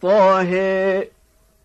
forehead